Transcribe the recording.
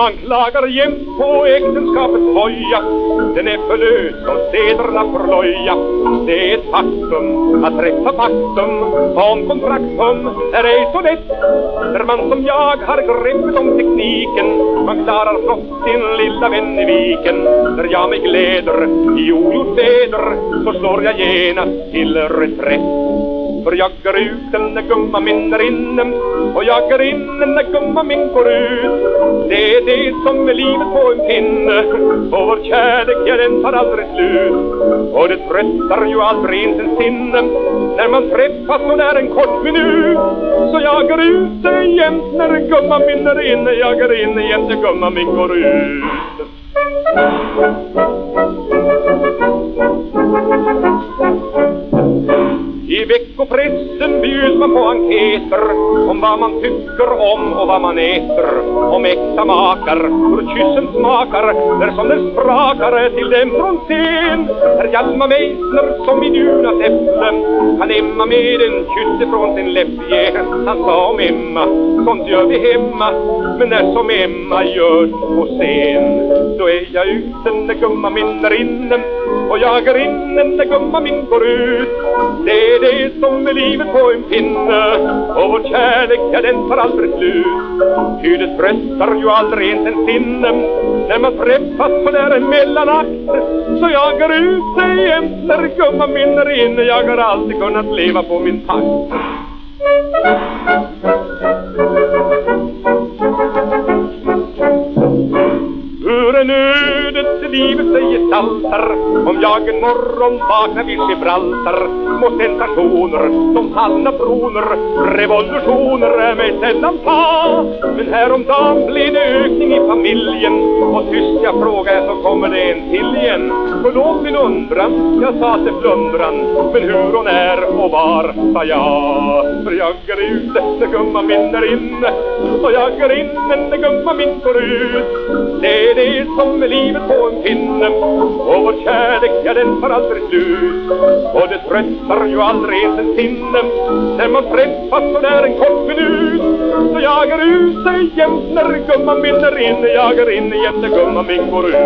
Man klagar jämt på äktenskapets hoja. Den är för lös och sederna för loja Det är ett faktum att träffa faktum. Om kontraktum är ej så lätt. När man som jag har greppet om tekniken. Man klarar flott sin lilla vän i viken. När jag mig gläder i ogjort väder Så slår jag genast till reträtt för jag går ut när gumman min är inne Och jag går in när gumman min går ut Det är det som är livet på en pinne Och vår kärlek, ja den tar aldrig slut. Och det tröttar ju aldrig ens en sinne När man träffas så där en kort minut. Så jag går ut jämt när gumman min är inne Jag går in jämt när gumman min går ut. Veckopressen man på enkäter om vad man tycker om och vad man äter. Om äkta makar, hur kyssen smakar, när som den sprakar till dem från scen. Herr Hjalmar Meissner som i Dunas äpplen han Emma med en kyss ifrån sin läpp igen. Han sa om Emma, sånt gör vi hemma, men när som Emma görs på scen, då är jag ute när gumman min är inne och jag är inne när gumman min går ut. Det är det som är livet på en pinne och vår kärlek, ja den tar aldrig slut. Ty det tröstar ju aldrig ens en sinne när man träffas så där en mellanakt. Så jag går ut jämt när gumman min är inne, jag har alltid kunnat leva på min takt. Livet sig gestaltar Om jag en morgon vaknar vid Gibraltar. Må sensationer som fallna broner Revolutioner är mig sällan ta Men häromdagen blev det ökning i familjen Och tyst jag frågar så kommer det en till igen. Förlåt min undran, jag sa till flundran Men hur hon är och var, sa jag. För jag är ute när gumman min är inne Och jag är inne när gumman min går ut det som är livet på en pinne. Och vår kärlek, ja den tar aldrig slut. Och det tröttar ju aldrig ens en sinne När man träffas så där en kort minut Så jag är ute jämt. När gumman min är inne Jag är inne jämt när gumman min går ut.